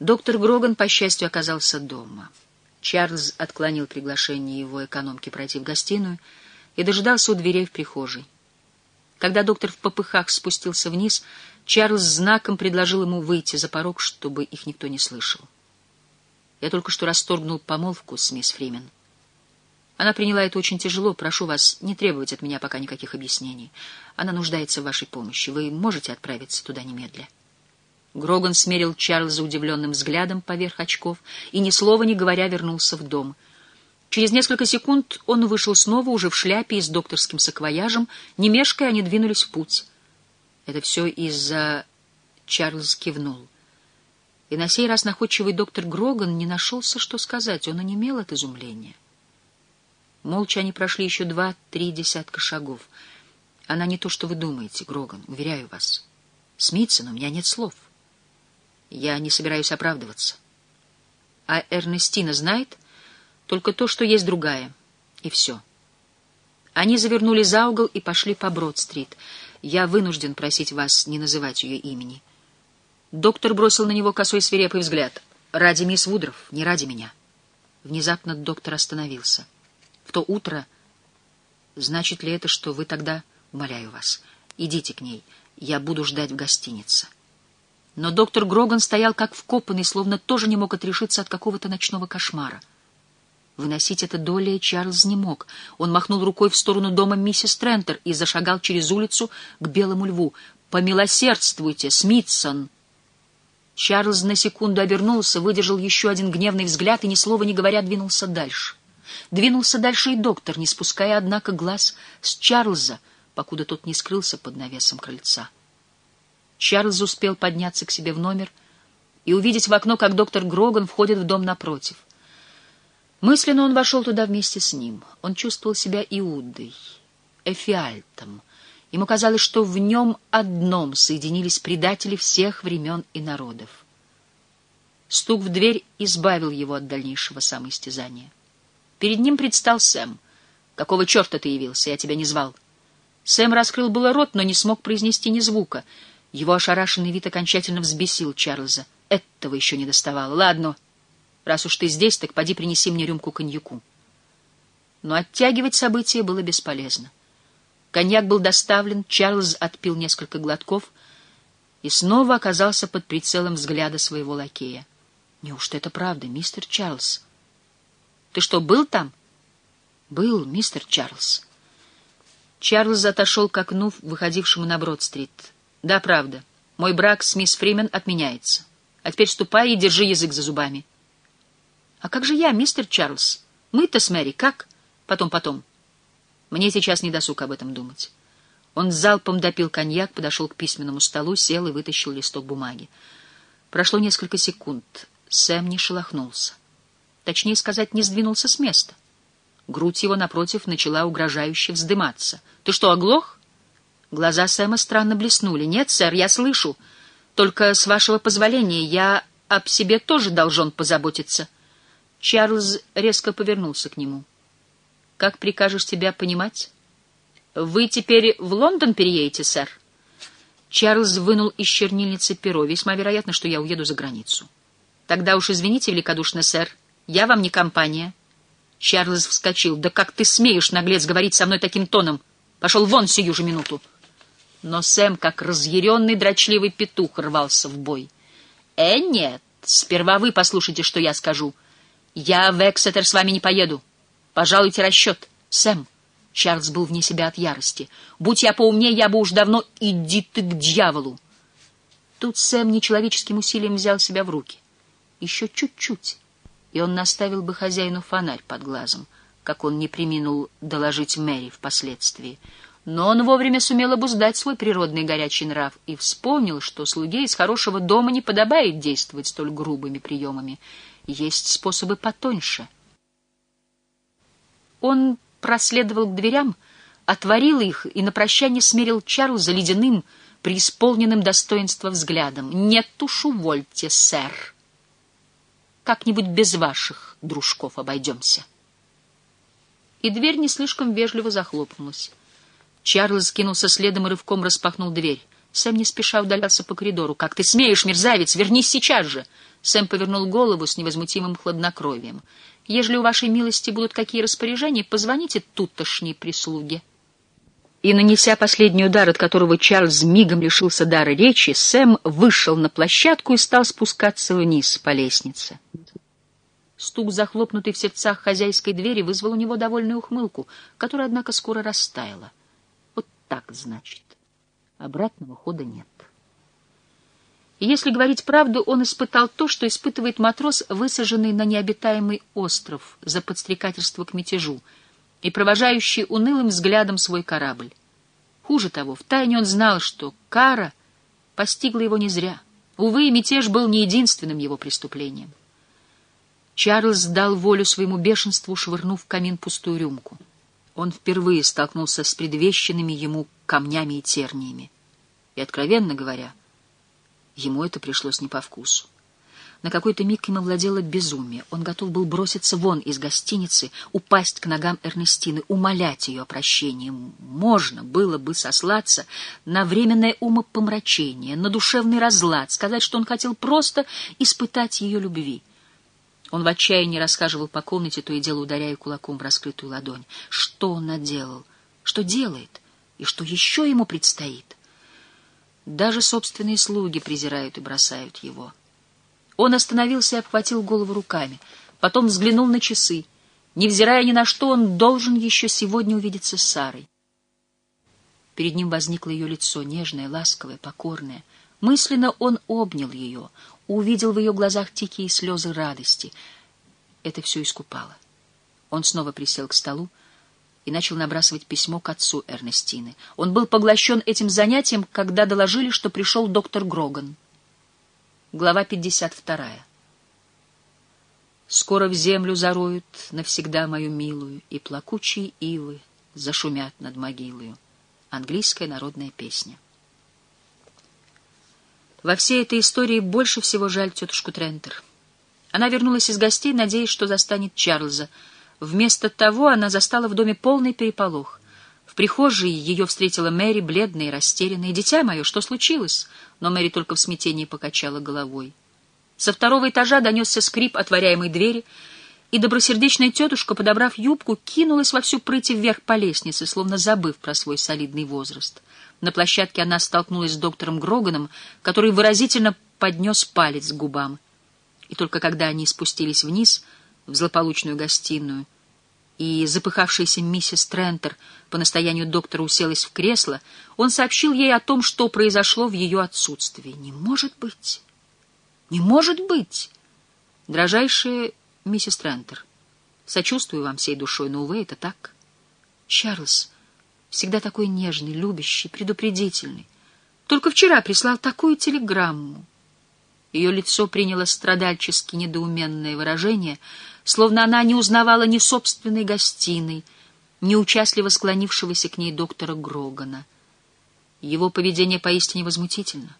Доктор Гроган, по счастью, оказался дома. Чарльз отклонил приглашение его экономки пройти в гостиную и дожидался у дверей в прихожей. Когда доктор в попыхах спустился вниз, Чарльз знаком предложил ему выйти за порог, чтобы их никто не слышал. «Я только что расторгнул помолвку с мисс Фримен. Она приняла это очень тяжело. Прошу вас не требовать от меня пока никаких объяснений. Она нуждается в вашей помощи. Вы можете отправиться туда немедля?» Гроган смерил Чарльза удивленным взглядом поверх очков и, ни слова не говоря, вернулся в дом. Через несколько секунд он вышел снова, уже в шляпе и с докторским саквояжем. Не мешкая, они двинулись в путь. Это все из-за... Чарльз кивнул. И на сей раз находчивый доктор Гроган не нашелся, что сказать. Он онемел от изумления. Молча они прошли еще два-три десятка шагов. Она не то, что вы думаете, Гроган, уверяю вас. Смитсон, у меня нет слов. — я не собираюсь оправдываться. А Эрнестина знает только то, что есть другая. И все. Они завернули за угол и пошли по Брод-стрит. Я вынужден просить вас не называть ее имени. Доктор бросил на него косой свирепый взгляд. Ради мисс Вудров, не ради меня. Внезапно доктор остановился. В то утро... Значит ли это, что вы тогда... Умоляю вас, идите к ней. Я буду ждать в гостинице. Но доктор Гроган стоял как вкопанный, словно тоже не мог отрешиться от какого-то ночного кошмара. Выносить это долей Чарльз не мог. Он махнул рукой в сторону дома миссис Трентер и зашагал через улицу к Белому льву. «Помилосердствуйте, Смитсон!» Чарльз на секунду обернулся, выдержал еще один гневный взгляд и, ни слова не говоря, двинулся дальше. Двинулся дальше и доктор, не спуская, однако, глаз с Чарльза, покуда тот не скрылся под навесом крыльца. Чарльз успел подняться к себе в номер и увидеть в окно, как доктор Гроган входит в дом напротив. Мысленно он вошел туда вместе с ним. Он чувствовал себя Иудой, Эфиальтом. Ему казалось, что в нем одном соединились предатели всех времен и народов. Стук в дверь избавил его от дальнейшего самоистязания. Перед ним предстал Сэм. «Какого черта ты явился? Я тебя не звал». Сэм раскрыл было рот, но не смог произнести ни звука — его ошарашенный вид окончательно взбесил Чарльза. Этого еще не доставало. Ладно, раз уж ты здесь, так поди принеси мне рюмку коньяку. Но оттягивать события было бесполезно. Коньяк был доставлен, Чарльз отпил несколько глотков и снова оказался под прицелом взгляда своего лакея. Неужто это правда, мистер Чарльз? Ты что, был там? Был, мистер Чарльз. Чарльз отошел к окну, выходившему на Брод-стрит. Да, правда. Мой брак с мисс Фримен отменяется. А теперь ступай и держи язык за зубами. А как же я, мистер Чарльз? Мы-то с Мэри как? Потом, потом. Мне сейчас не досуг об этом думать. Он залпом допил коньяк, подошел к письменному столу, сел и вытащил листок бумаги. Прошло несколько секунд. Сэм не шелохнулся. Точнее сказать, не сдвинулся с места. Грудь его, напротив, начала угрожающе вздыматься. — Ты что, оглох? Глаза Сэма странно блеснули. «Нет, сэр, я слышу. Только, с вашего позволения, я об себе тоже должен позаботиться». Чарльз резко повернулся к нему. «Как прикажешь тебя понимать?» «Вы теперь в Лондон переедете, сэр?» Чарльз вынул из чернильницы перо. «Весьма вероятно, что я уеду за границу». «Тогда уж извините великодушно, сэр. Я вам не компания». Чарльз вскочил. «Да как ты смеешь, наглец, говорить со мной таким тоном? Пошел вон сию же минуту!» Но Сэм, как разъяренный дрочливый петух, рвался в бой. «Э, нет, сперва вы послушайте, что я скажу. Я в Эксетер с вами не поеду. Пожалуйте расчет. Сэм». Чарльз был вне себя от ярости. «Будь я поумнее, я бы уж давно... Иди ты к дьяволу!» Тут Сэм нечеловеческим усилием взял себя в руки. Еще чуть-чуть, и он наставил бы хозяину фонарь под глазом, как он не приминул доложить Мэри впоследствии. Но он вовремя сумел обуздать свой природный горячий нрав и вспомнил, что слуге из хорошего дома не подобает действовать столь грубыми приемами. Есть способы потоньше. Он проследовал к дверям, отворил их и на прощание смерил Чарльза ледяным, преисполненным достоинства взглядом. «Нет уж, увольте, сэр. Как-нибудь без ваших дружков обойдемся». И дверь не слишком вежливо захлопнулась. Чарльз кинулся следом и рывком распахнул дверь. Сэм не спеша удалялся по коридору. «Как ты смеешь, мерзавец! Вернись сейчас же!» Сэм повернул голову с невозмутимым хладнокровием. «Ежели у вашей милости будут какие распоряжения, позвоните тутошней прислуге». И, нанеся последний удар, от которого Чарльз мигом лишился дара речи, Сэм вышел на площадку и стал спускаться вниз по лестнице. Стук, захлопнутый в сердцах хозяйской двери, вызвал у него довольную ухмылку, которая, однако, скоро растаяла. Так, значит. Обратного хода нет. И если говорить правду, он испытал то, что испытывает матрос, высаженный на необитаемый остров за подстрекательство к мятежу и провожающий унылым взглядом свой корабль. Хуже того, втайне он знал, что кара постигла его не зря. Увы, мятеж был не единственным его преступлением. Чарльз дал волю своему бешенству, швырнув в камин пустую рюмку. Он впервые столкнулся с предвещенными ему камнями и терниями. И, откровенно говоря, ему это пришлось не по вкусу. На какой-то миг им овладело безумие. Он готов был броситься вон из гостиницы, упасть к ногам Эрнестины, умолять ее о прощении. Можно было бы сослаться на временное умопомрачение, на душевный разлад, сказать, что он хотел просто испытать ее любви. Он в отчаянии расхаживал по комнате, то и дело ударяя кулаком в раскрытую ладонь. Что он наделал? Что делает? И что еще ему предстоит? Даже собственные слуги презирают и бросают его. Он остановился и обхватил голову руками. Потом взглянул на часы. Невзирая ни на что, он должен еще сегодня увидеться с Сарой. Перед ним возникло ее лицо, нежное, ласковое, покорное. Мысленно он обнял ее, увидел в ее глазах тихие слезы радости. Это все искупало. Он снова присел к столу и начал набрасывать письмо к отцу Эрнестины. Он был поглощен этим занятием, когда доложили, что пришел доктор Гроган. Глава 52. Скоро в землю зароют навсегда мою милую, и плакучие ивы зашумят над могилою. Английская народная песня. Во всей этой истории больше всего жаль тетушку Трентер. Она вернулась из гостей, надеясь, что застанет Чарльза. Вместо того она застала в доме полный переполох. В прихожей ее встретила Мэри, бледная и растерянная. «Дитя мое, что случилось?» Но Мэри только в смятении покачала головой. Со второго этажа донесся скрип отворяемой двери, и добросердечная тетушка, подобрав юбку, кинулась во всю прыть вверх по лестнице, словно забыв про свой солидный возраст. На площадке она столкнулась с доктором Гроганом, который выразительно поднес палец к губам. И только когда они спустились вниз, в злополучную гостиную, и запыхавшаяся миссис Трентер по настоянию доктора уселась в кресло, он сообщил ей о том, что произошло в ее отсутствии. «Не может быть! Не может быть!» «Дрожайшая миссис Трентер, сочувствую вам всей душой, но, увы, это так. Чарльз...» всегда такой нежный, любящий, предупредительный. Только вчера прислал такую телеграмму. Ее лицо приняло страдальчески недоуменное выражение, словно она не узнавала ни собственной гостиной, ни участливо склонившегося к ней доктора Грогана. Его поведение поистине возмутительно.